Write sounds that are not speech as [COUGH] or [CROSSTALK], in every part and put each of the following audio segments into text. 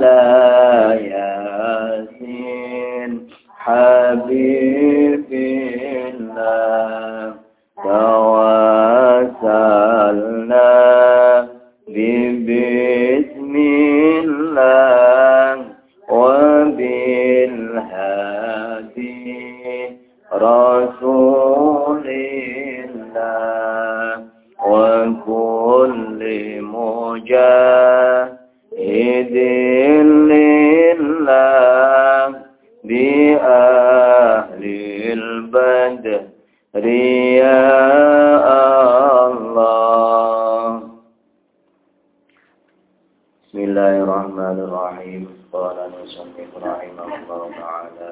لا الرحمن الرحيم قال المصنف رحمه الله تعالى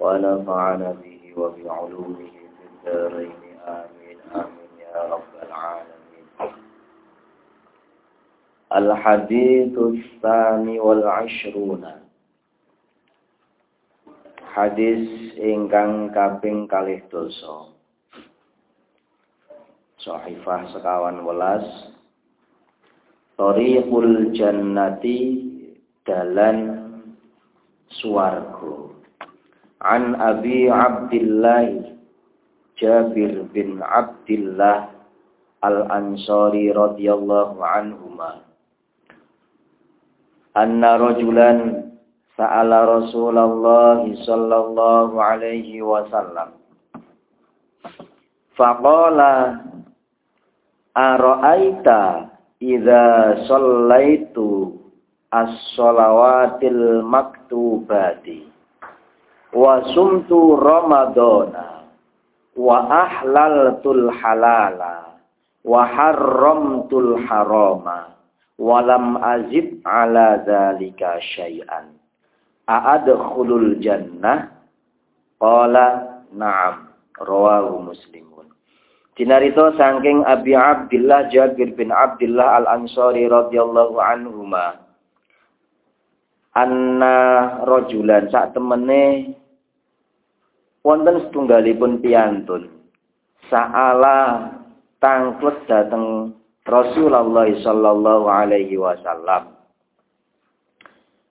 ونفعنا به وبعلومه في الدارين آمين آمين يا رب العالمين الحديث الثاني والعشرون Hadis ingkang kaping kalih dosa. Sahifah sekawan welas. Tariqul jannati dalan suwargo. An Abi Abdullah Jabir bin Abdullah Al-Ansari radhiyallahu anhuma. Anna rajulan sa'ala Rasulullah sallallahu alaihi wasallam. Faqala ara'aita idza shallaitu as-shalawatil maktubati. Wa sumtu ramadana wa ahlaltul halala. Wa harramtul harama. Walam azid ala dzalika syai'an. A'adkhulul jannah? Qala na'am. Rawahu muslimun Dinarito saking Abi Abdullah Jabir bin Abdullah Al-Ansari radhiyallahu anhuma. Anna rajulan sak temene wonten setunggalipun piyantun saala tangklet dateng Rasulullah sallallahu alaihi wasallam.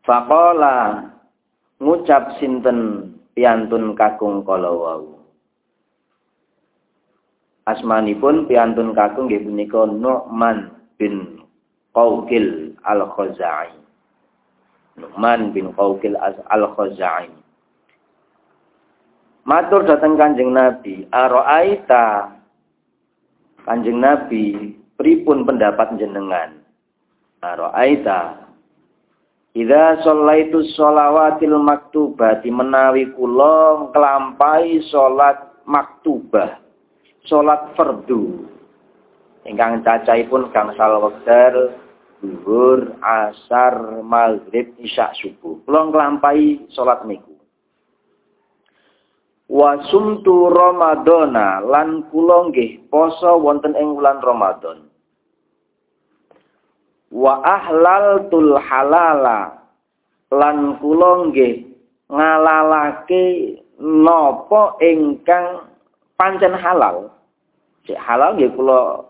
Faqala ngucap sinten piantun kakung kala wau Asmanipun piantun kakung nggih punika Nu'man bin Qaukil Al-Khazai. Nu'man bin Qaukil Al-Khazai. Matur datang Kanjeng Nabi, "Ara'aita Kanjeng Nabi, pripun pendapat jenengan?" Ara'aita Idza shallaitu sholawatil maktubati menawi kula nglampahi salat maktubah, salat fardu. Ingkang cacahipun gangsal wekdal zuhur, asar, maghrib, isya subuh. Kula nglampahi salat niku. Wa sumtu Ramadana lan kula nggih poso wonten ing wulan Ramadan. wa ahlaltul halala lan kula nggih ngalalake napa ingkang pancen halal. Cek halal nggih kula.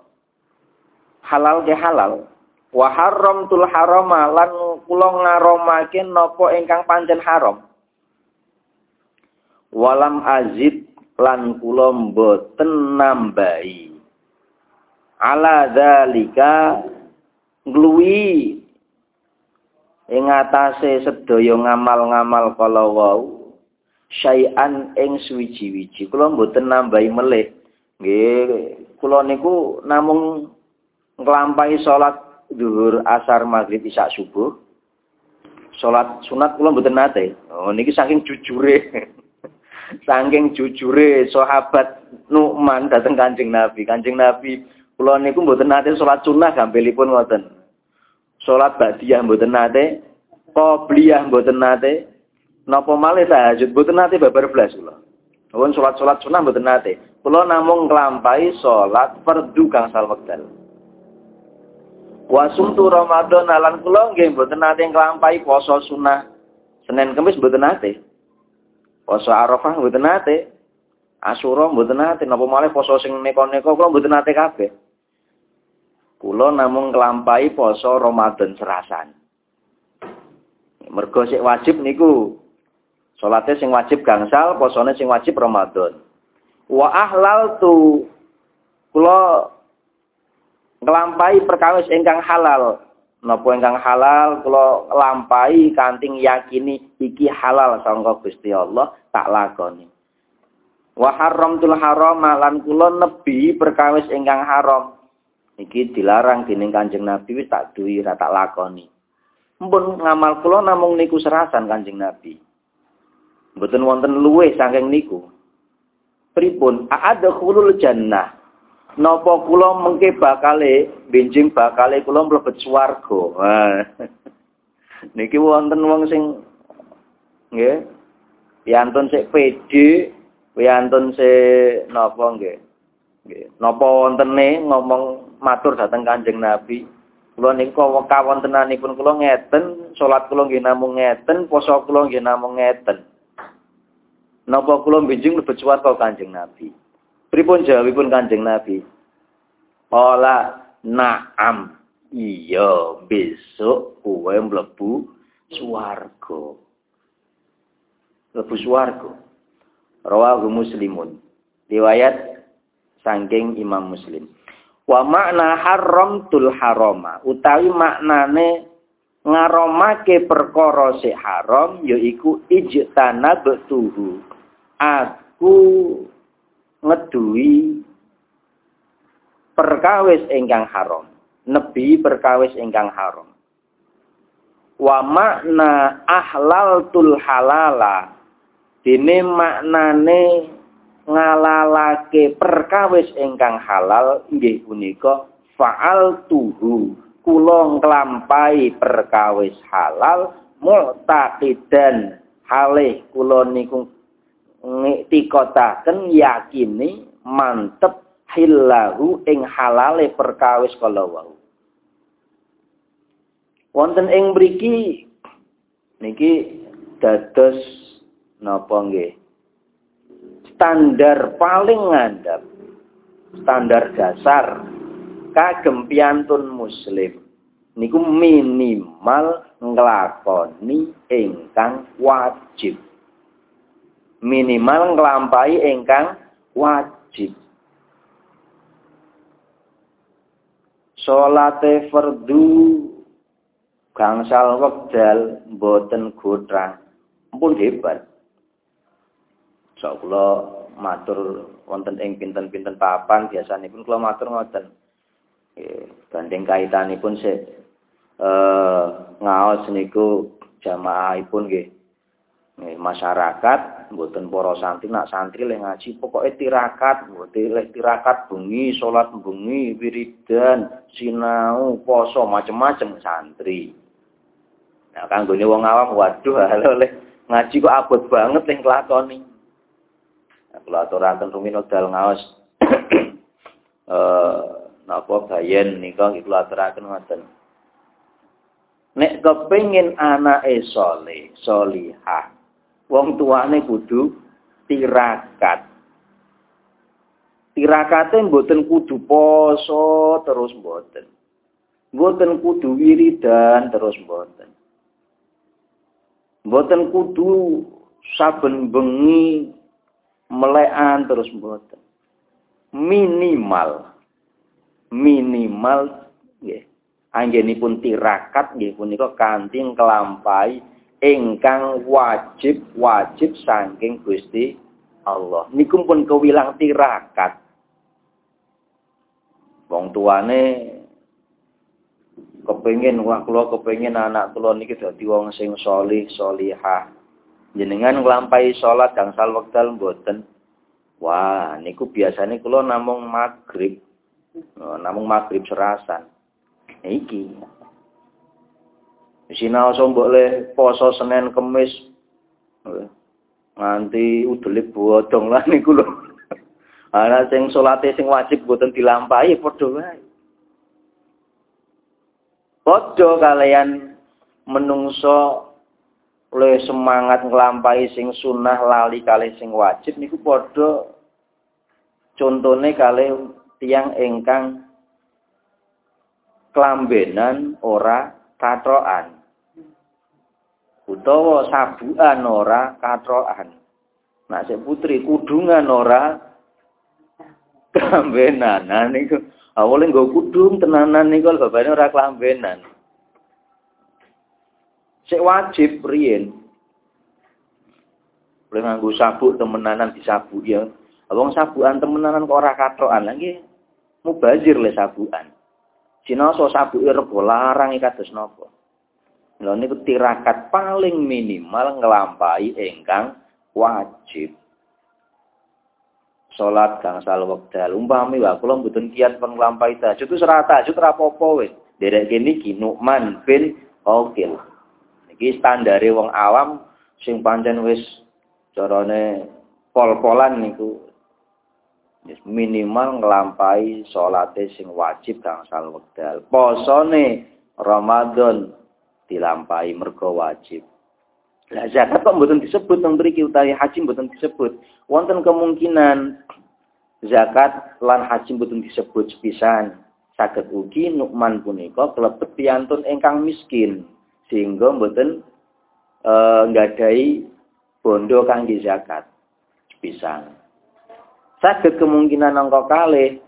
Halal ke halal. Wa haramtul harama lan kula ngaromake napa ingkang pancen haram. Walam azid lan kula mboten nambahi. Ala zalika ngluwi. Ing atase sedaya ngamal-ngamal kala wau syai'an ing suwiji-wiji. Kula mboten nambahi melih. Nggih kula niku namung nglampahi salat zuhur asar maghrib isya subuh. Salat sunat kula mboten nate. Oh niki saking jujure. [LAUGHS] Saking jujure sahabat Nu'man dateng Kanjeng Nabi. Kanjeng Nabi, kula niku mboten nate salat sunah gampilipun ngoten. Salat ba'diyah mboten nate, qobliyah mboten nate, napa malih tahajud mboten nate babar blas kula. Nuwun salat-salat sunah mboten nate. Kula namung nglampahi salat fardu gangsal wekdal. Wa sumtu Ramadan lan kula nggih mboten nate nglampahi poso sunah. Senin Kamis mboten nate. Poso Arafah mboten nate. Asyura mboten nate napa malih poso sing neko-neko kula mboten nate kabeh. Kula namung nglampahi poso Ramadan serasan. Mergo sik wajib niku salate sing wajib gangsal, posone sing wajib Ramadan. Wa ahlal tu kula nglampahi perkawis ingkang halal. Napa ingkang halal kula lampahi kanting yakini iki halal sangka Gusti Allah tak lakoni. Wa haramtul haram lan kula nebi perkawis ingkang haram. Iki dilarang dening Kanjeng Nabi wis tak duwi ra tak lakoni. Mpun ngamal kula namung niku serasan Kanjeng Nabi mboten wonten luwih saking niku pripun ada khulul jannah napa kula mengke bakale benjing bakale kula mlebet swarga. [LAUGHS] Niki wonten wong sing nggih piantun sik PD, piantun sik napa nggih. Nggih, napa wontene ngomong matur dhateng Kanjeng Nabi. Kula niku kawontenanipun kula ngeten, salat kula nggih namung ngeten, poso kula nggih namung ngeten. Napa kula benjing mlebet swarga Kanjeng Nabi? Pripun jawabipun Kanjeng Nabi? Ola na'am. Iya, besok kowe mlebu swarga. Mlebu swarga. Rawahu Muslimun. Riwayat saking Imam Muslim. Wa makna haramtul harama utawi maknane ngaromake perkara sing haram yaiku ijtanabtuhu. Aku ngeduwi perkawis ingkang haram. Nebi perkawis ingkang haram. Wa makna ahlaltul halala. Dene maknane ngalalake perkawis ingkang halal inggih punika faal tuhu kula nglampahi perkawis halal mu'taqidan halih kula niku ngitikotaken yakini mantep hillahu ing halale perkawis kala wau. Wonten ing mriki niki dados napa nggih? Standar paling ngandhap, standar dasar kagem piantun muslim niku minimal nglakoni ingkang wajib. Minimal nglampahi ingkang wajib. salate fardu gangsal wekdal mboten gotrang pun hebat. Sok kula matur wonten ing pinten-pinten papan biasanipun kula matur ngoten. Banding kaitanipun sik eh ngaos niku jamaahipun nggih masyarakat mboten para santri nak santri le ngaji pokoke tirakat mboten le tirakat bengi salat bengi wiridan sinau poso macem-macem santri. Nah kanggone wong awam waduh [LAUGHS] halo le ngaji kok abot banget ning kelakoni nah, kula aturaken rumiyin dal ngaos. [COUGHS] Eh napa bayen nika kula aturaken ngoten. Nek kepengin anake saleh salihah wong tuane kudu tirakat. Tirakate mboten kudu poso terus mboten. Mboten kudu wiridan terus mboten. Mboten kudu saben bengi melekan terus mboten. Minimal minimal nggih. Anggenipun tirakat nggih punika kanthi kelampahi ingkang wajib-wajib saking Gusti Allah. Niku pun kewilang tirakat. Wong tuane kepengin wah kula kepengin anak kula niki dadi wong sing solih solihah. jenengan nglampahi salat gangsal wekdal mboten. Wah, niku biasanya kula namung maghrib. Oh, namung maghrib serasan. Iki. Sinau sombok le poso Senin Kemis. Nganti udelip bodong lah niku lho. Ana sing salate sing wajib mboten dilampahi padha wae. Padha kalian menungso oleh semangat nglampahi sing sunnah lali kali sing wajib niku padha contone kali tiang ingkang klambenan ora katroan utawa sabuan ora katroan nak sing putri kudungan ora klambenan nah niku awale nggo kudung tenanan niku babane ora klambenan Sik wajib riyen. Boleh nganggo sabuk temenanan disabuk ya. Wong sabukan temenanan kok ora katrokan lagi mubazir le sabukan. Sinoso sabuke rebo larang kados napa? Lha niku tirakat paling minimal nglampahi ingkang wajib. Salat gangsal wekdal. Umpami wae kula mboten kiat penglampahi tahajud itu serata tahajud ora apa-apa wis. Derek kene iki Nu'man bin Oke. Iki standare wong awam sing pancen wis carane pol-polan niku minimal nglampahi salate sing wajib gangsal wekdal. Posone Ramadan dilampahi mergo wajib. Lah zakat kok mboten disebut nang mriki utawi haji mboten disebut. Wonten kemungkinan zakat lan haji mboten disebut sepisan. Saged ugi nukman punika klebet piantun ingkang miskin sehingga mboten e, nggadahi bondo kangge zakat pisang. Saged kemungkinan angka kalih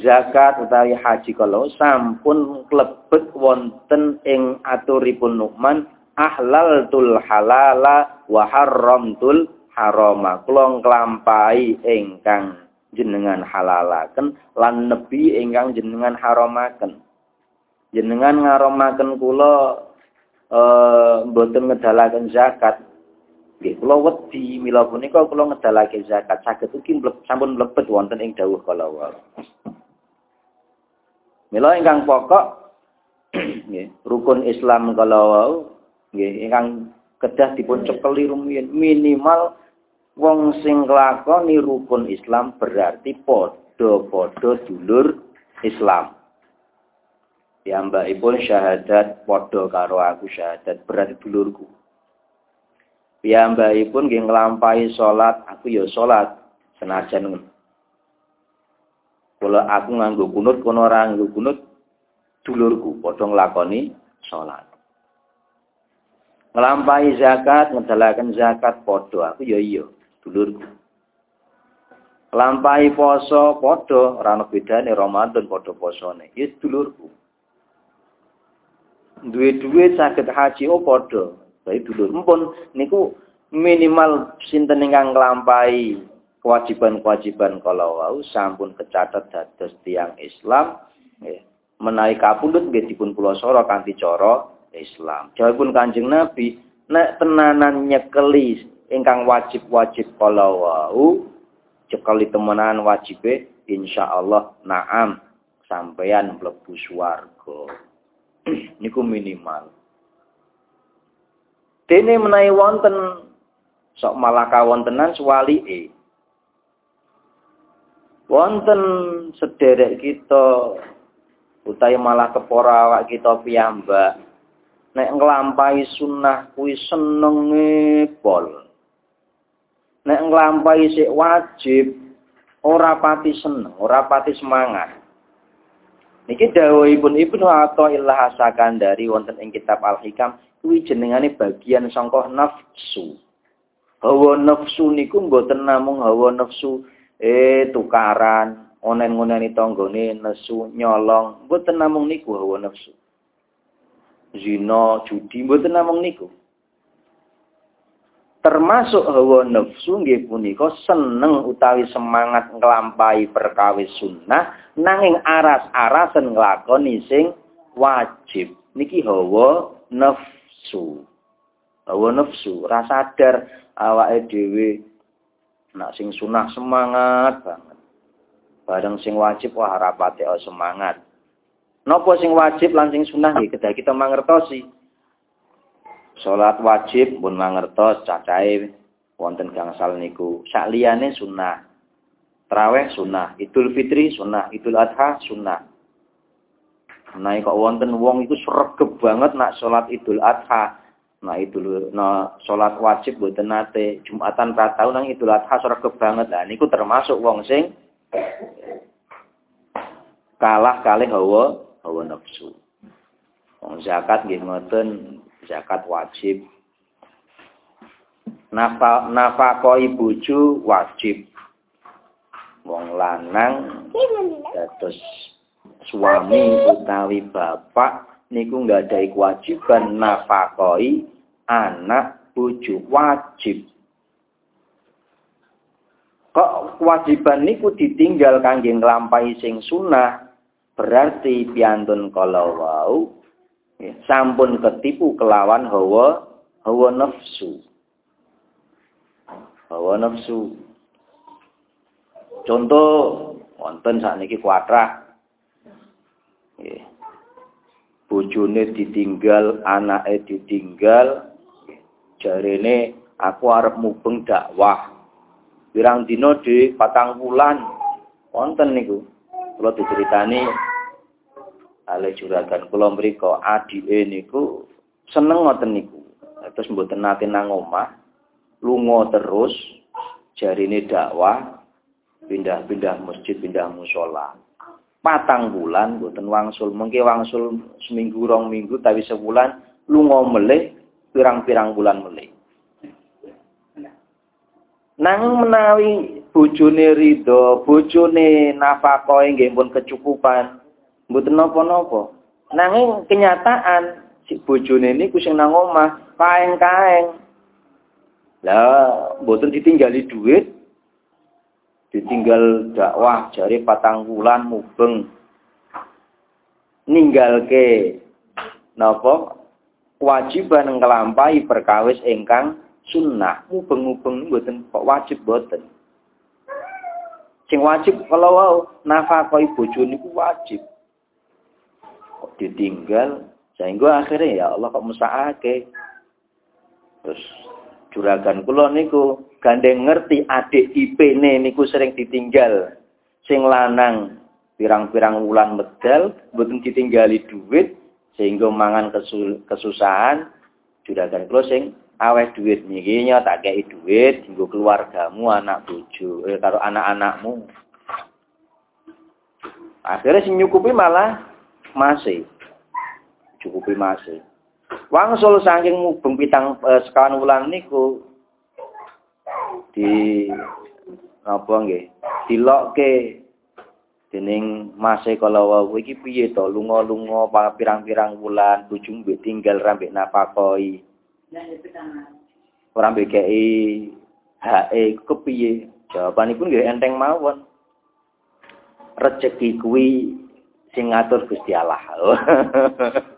zakat utawi haji kalau sampun klebet wonten ing aturipun Nu'man ahlaltul halala wa haramtul harama. Kula nglampahi ingkang jenengan halalaken lan nebi ingkang jenengan haramaken. Jenengan ngaromaken kula eh mboten ngedalaken zakat. Nggih, kula wedi mila punika kula ngedalake zakat saged ugi sampun mlebet wonten ing dawuh kala wau. Mila ingkang pokok rukun Islam kala wau nggih ingkang kedah dipun cekeli rumiyin minimal wong sing nglakoni rukun Islam berarti padha-padha dulur Islam. Piyambakipun syahadat padha karo aku syahadat berarti dulurku. Piyambakipun nggih nglampahi salat, aku ya salat senajan Kula aku nganggo kunut kono ora nganggo kunut dulurku padha nglakoni salat. Nglampahi zakat, ngedalaken zakat padha aku ya iya dulurku. Nglampahi poso padha ora ana bedane Ramadan padha posone. Ya dulurku duwe-duwe saged haji oh padha. Bae dulur empun niku minimal sinten ingkang nglampahi kewajiban-kewajiban kalau wau sampun kecatet dados tiang Islam nggih. Menawi kapundhut nggih dipun kula sora kanthi cara Islam. Jawabun Kanjeng Nabi nek tenanan nyekeli ingkang wajib-wajib kalau wau cekali temenan wajibe insyaallah naam sampeyan mlebu swarga. [CLEARS THROAT] niku minimal. Dene menawi wonten sok malah kawontenan swalike. Wonten sederek kita utawi malah kepora kita piyambak nek nglampahi sunnah kuwi senenge pol. Nek nglampahi sik wajib ora pati seneng, ora pati semangat. Niki dawuhipun Ibnu Athaillah asakan dari wonten ing kitab Al-Hikam kuwi jenengane bagian sangka nafsu. Hawa nafsu niku mboten namung hawa nafsu eh tukaran, onen-oneni tanggane nesu nyolong, mboten namung niku hawa nafsu. Zina, judi mboten namung niku. Termasuk hawa nafsu nggih punika seneng utawi semangat nglampahi perkawis sunnah nanging aras-arasen nglakoni sing wajib. Niki hawa nafsu. Hawa nafsu, ora sadar awake dhewe nak sing sunah semangat banget. Bareng sing wajib wah rapate semangat. Napa sing wajib lan sing sunah nggih kedah kita mangertosi. Salat wajib pun mangertos cacahe wonten gangsal niku. Sak liyane sunah. Traweh sunah, Idul Fitri sunah, Idul Adha sunah. Nah, kok wonten wong iku sregep banget nak salat Idul Adha. Nah, Idul nah salat wajib mboten nate Jumatan pratau nang Idul Adha sregep banget. Lah niku termasuk wong sing kalah kalih hawa hawa nafsu. Wong zakat nggih ngoten, zakat wajib. Nafa nafakoi bojo wajib wong lanang dados suami utawi bapak niku nggak ada kewajiban nafakoi anak bojo wajib kok kewajiban niku ditinggal kangge nglampahi sing sunah berarti piantun kalau wau sampun ketipu kelawan hawa hawa nafsu hawa nafsu Contoh wonten sakniki kuatrah. Nggih. Bojone ditinggal, anake ditinggal. Jarene aku arep mubeng dakwah. Pirang dina di patang bulan wonten niku. Kula diceritani ale juragan kula mriku adike niku seneng ngoten niku. Terus mboten nate nang omah, lunga terus jarine dakwah pindah-pindah masjid, pindah musola. Patang bulan boten wangsul, mengke wangsul seminggu rong minggu tapi sebulan lunga melih pirang-pirang bulan melih. Nang menawi bojone ridho, bojone nafakohe nggih pun kecukupan, mboten napa-napa. Nanging kenyataan si bojone niku sing nang omah kaeng-kaeng. Lah, mboten ditinggali duit, ditinggal dakwah jari patang bulan mubeng. Ninggal ke napa? Kewajiban ngelampai perkawis ingkang sunnah. Mubeng-mubeng mboten kok wajib mboten. Sing wajib kalau wau nafkah bojo niku wajib. Kok ditinggal? Sehingga akhirnya ya Allah kok mesakake. Terus juragan kula niku gandeng ngerti adik IP-ne niku sering ditinggal. Sing lanang pirang-pirang wulan medal, mboten ditinggali duit sehingga mangan kesusahan. Juragan kula sing aweh duit niki tak kei duit dienggo keluargamu, anak bojo, eh, karo anak-anakmu. Akhirnya sing nyukupi malah masih. Cukupi masih. Wangsul saking mubeng pitang eh, sekawan wulan niku di apa nggih? Dilokke dening mase kala wau iki piye to? Lunga-lunga pirang-pirang wulan bojo mbek tinggal rambek napakoi. Ora mbek kei. Hae kepiye? Jawabanipun nggih enteng mawon. Rezeki kuwi sing ngatur Gusti Allah [LAUGHS]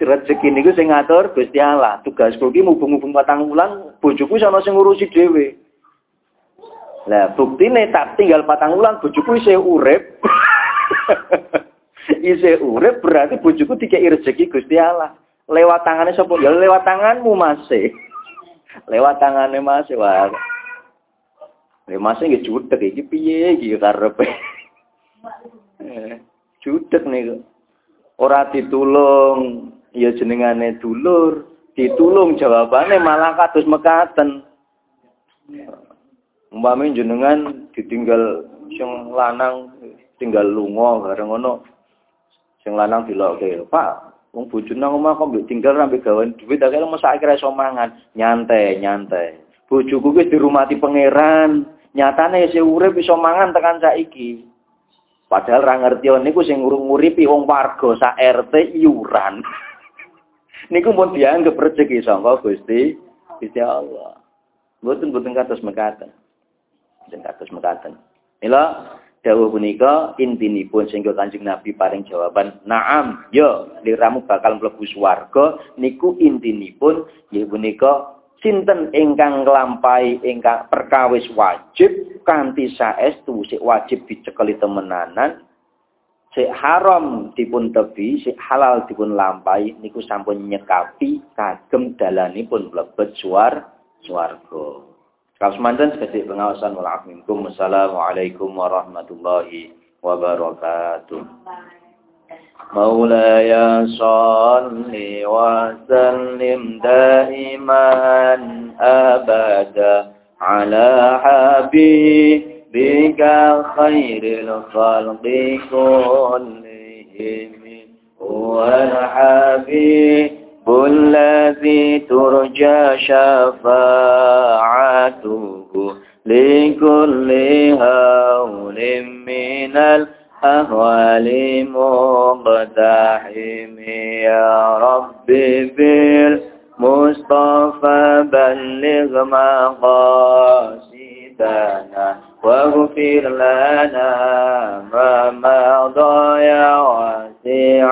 rezeki niku sing ngatur Gusti Allah tugas kuwi mubung-mubung patang wulan bojoku sono sing ngurusi dhewe Lah buktine tak tinggal patang ulang bojoku isih urip. [LAUGHS] isih urip berarti bojoku dikeki rezeki Gusti Allah. Lewat tangane sapa? Ya lewat tanganmu Mas. [LAUGHS] lewat tangane Mas wae. Lha Mas nggih jutek iki piye iki karepe? [LAUGHS] jutek niku. Ora ditulung ya jenengane dulur, ditulung jawabane malah kados mekaten. Umpame jenengan ditinggal sing lanang tinggal lunga bareng ngono. Sing lanang dilokke, "Pak, wong bojone nang omah kok mbek tinggal rambe gawean duit akhire mesti akhire iso mangan." Nyantai, nyantai. Bojoku kuwi dirumati pangeran. Nyatane isih urip iso mangan tekan saiki. Padahal ra ngerti niku sing nguripi wong warga sak RT iuran. [LAUGHS] niku pun dianggap rezeki sangka Gusti Gusti Allah. Mboten mboten kados mekaten. Den kados mekaten. Mila dawuh punika intinipun sehingga Kanjeng Nabi paring jawaban naam yo ya, liramu bakal mlebu swarga niku intinipun nggih punika sinten ingkang nglampahi ingkang perkawis wajib kanthi saestu sik wajib dicekeli temenanan sik haram dipun tebi sik halal dipun lampahi niku sampun nyekapi kagem dalanipun mlebet suar swarga Kalau semantan sekali pengawasan wal. Wassalamualaikum warahmatullahi wabarakatuh. مولاي صل وسلم دائما أبدا على حبيبك خير الخلق كلهم. هو الحبيب الذي ترجى شفاعته لكل هول من الأهوال مقتحم يا رب بالمصطفى بلغ مقاصدنا واغفر لنا ما مضى يا واسع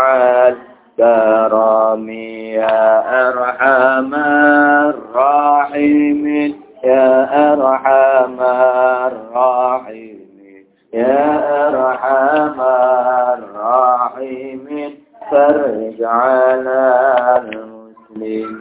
الكرم يا أرحم الراحمين يا أرحم الراحمين. يا أرحم الراحمين فرج على المسلمين.